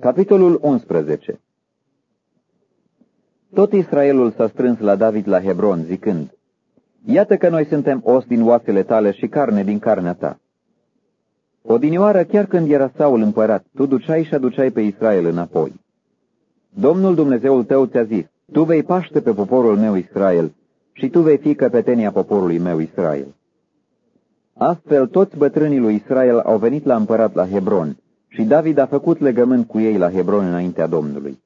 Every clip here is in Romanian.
Capitolul 11 Tot Israelul s-a strâns la David la Hebron, zicând, Iată că noi suntem os din oasele tale și carne din carnea ta. Odinioară, chiar când era Saul împărat, tu duceai și aduceai pe Israel înapoi. Domnul Dumnezeul tău ți-a zis, tu vei paște pe poporul meu Israel și tu vei fi căpetenia poporului meu Israel. Astfel, toți bătrânii lui Israel au venit la împărat la Hebron și David a făcut legământ cu ei la Hebron înaintea Domnului.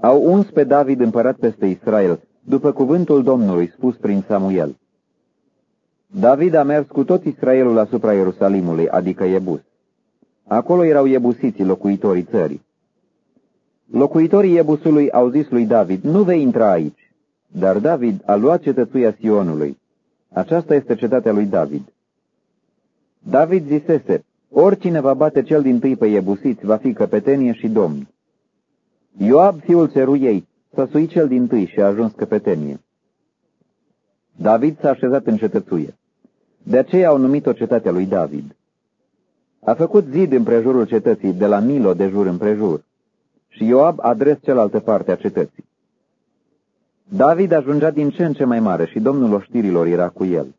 Au uns pe David împărat peste Israel, după cuvântul Domnului spus prin Samuel. David a mers cu tot Israelul asupra Ierusalimului, adică Iebus. Acolo erau iebusiții locuitorii țării. Locuitorii Iebusului au zis lui David, nu vei intra aici. Dar David a luat cetățuia Sionului. Aceasta este cetatea lui David. David zisese, oricine va bate cel din tâi pe Iebusiți va fi căpetenie și domn. Ioab, fiul țeruiei, s-a suit cel din tâi și a ajuns căpetenie. David s-a așezat în cetățuie. De aceea au numit-o cetatea lui David. A făcut zid împrejurul cetății, de la Milo de jur împrejur, și Ioab a dres cealaltă parte a cetății. David ajungea din ce în ce mai mare și domnul oștirilor era cu el.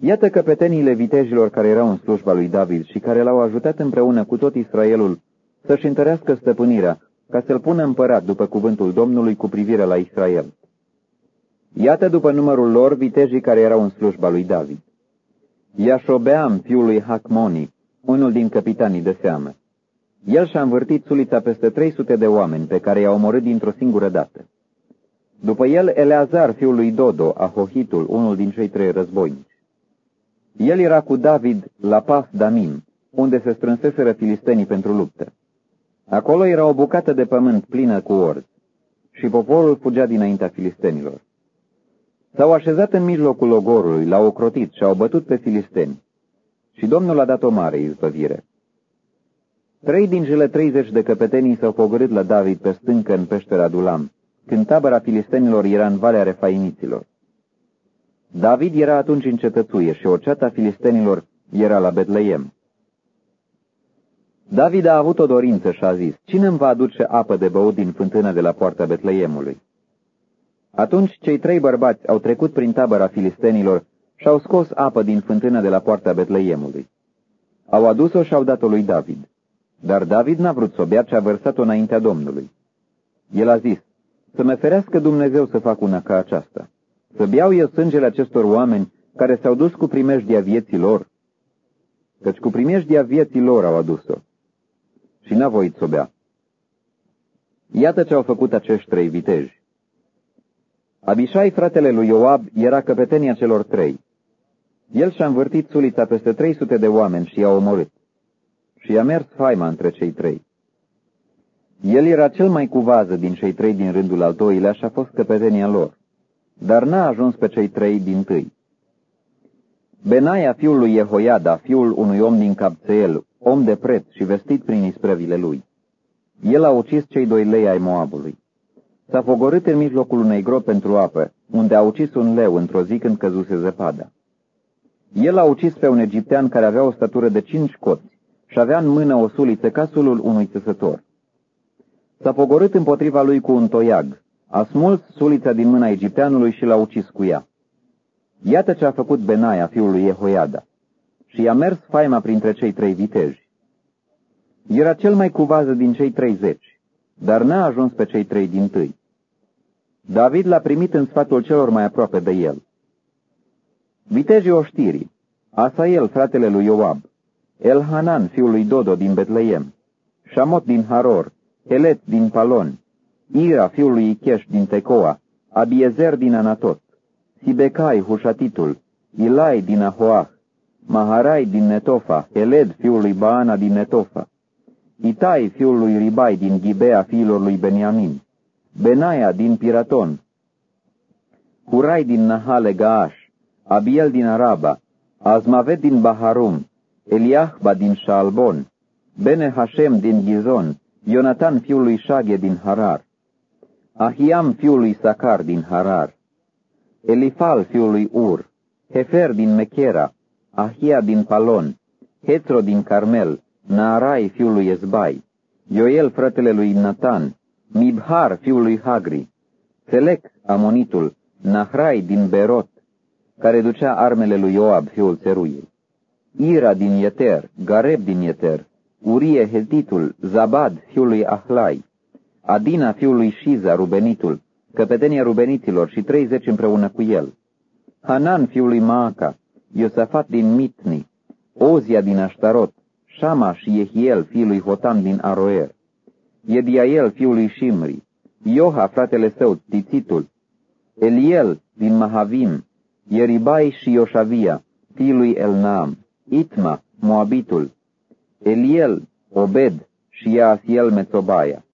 Iată căpeteniile vitejilor care erau în slujba lui David și care l-au ajutat împreună cu tot Israelul să-și întărească stăpânirea, ca să-l pună împărat după cuvântul Domnului cu privire la Israel. Iată după numărul lor vitejii care erau în slujba lui David. Iașobeam, fiul lui Hacmoni, unul din capitanii de seamă. El și-a învârtit sulița peste 300 de oameni pe care i-a omorât dintr-o singură dată. După el, Eleazar, fiul lui Dodo, Ahohitul, unul din cei trei războinici. El era cu David la Pas Damim, unde se strânseseră filistenii pentru luptă. Acolo era o bucată de pământ plină cu orzi și poporul fugea dinaintea filistenilor. S-au așezat în mijlocul ogorului, l-au ocrotit și au bătut pe filisteni. Și Domnul a dat o mare izbăvire. Trei din cele treizeci de căpetenii s-au pogorât la David pe stâncă în peștera Dulam, când tabăra filistenilor era în Valea Refaimiților. David era atunci în cetățuie și o ceata filistenilor era la Betleem. David a avut o dorință și a zis, cine îmi va aduce apă de băut din fântâna de la poarta Betleemului? Atunci cei trei bărbați au trecut prin tabăra filistenilor și au scos apă din fântâna de la poarta Betleemului. Au adus-o și au dat-o lui David. Dar David n-a vrut să o bea, ci a vărsat-o înaintea Domnului. El a zis, să mă ferească Dumnezeu să fac una ca aceasta, să beau eu sângele acestor oameni care s-au dus cu primejdia vieții lor, căci cu primejdia vieții lor au adus-o. Și n-a voit să o bea. Iată ce au făcut acești trei viteji. Abishai, fratele lui Ioab, era căpetenia celor trei. El și-a învârtit sulița peste 300 de oameni și i-a omorât. Și i-a mers faima între cei trei. El era cel mai cuvază din cei trei din rândul al doilea și a fost căpetenia lor, dar n-a ajuns pe cei trei din tâi. Benaia, fiul lui Jehoiada, fiul unui om din Capțeel, om de preț și vestit prin isprăvile lui. El a ucis cei doi lei ai Moabului. S-a fogorât în mijlocul unei gropi pentru apă, unde a ucis un leu într-o zi când căzuse zăpada. El a ucis pe un egiptean care avea o statură de cinci coți și avea în mână o suliță ca sulul unui țesător. S-a pogorât împotriva lui cu un toiag, a smuls sulița din mâna egipteanului și l-a ucis cu ea. Iată ce a făcut Benaia, fiul lui Jehoiada, și i-a mers faima printre cei trei viteji. Era cel mai cuvază din cei treizeci, dar n-a ajuns pe cei trei din tâi. David l-a primit în sfatul celor mai aproape de el. Vitejii oștirii, Asael, fratele lui Ioab, Elhanan, fiul lui Dodo din Betleem, Shamot din Haror, Helet din Palon, Ira, fiul lui Icheș din Tecoa, Abiezer din Anatot, Sibecai, Hușatitul, Ilai din Ahoah, Maharai din Netofa, Heled, fiul lui Baana din Netofa, Itai, fiul lui Ribai din Ghibea, fiilor lui Beniamin, Benaia din Piraton, Hurai din Nahale Gaash, Abiel din Araba, Azmavet din Baharum, Eliahba din Shalbon, Bene Hashem din Gizon, Ionatan fiul lui Shage din Harar, Ahiam fiul lui Sacar din Harar, Elifal fiul lui Ur, Hefer din Mechera, Ahia din Palon, Hetro din Carmel, Naarai fiul lui Ezbai, Ioel fratele lui Natan, Mibhar fiul lui Hagri, Selec Amonitul, Nahrai din Berot, care ducea armele lui Ioab fiul Țeruiei, Ira din Ieter, Gareb din Ieter, Urie Hetitul, Zabad fiul lui Ahlai, Adina fiul lui Shiza, Rubenitul, căpetenia Rubeniților și treizeci împreună cu el, Hanan fiul lui Maaca, Iosafat din Mitni, Ozia din Aștarot, Shama și Yehiel fiul lui Hotam din Aroer, Ediael fiul lui Shimri, Ioha fratele său, Tițitul, Eliel din Mahavim, Ieribai și Ioșavia, fiul lui Elnaam, Itma, Moabitul, Eliel, Obed și Yaasiel Metzobaia.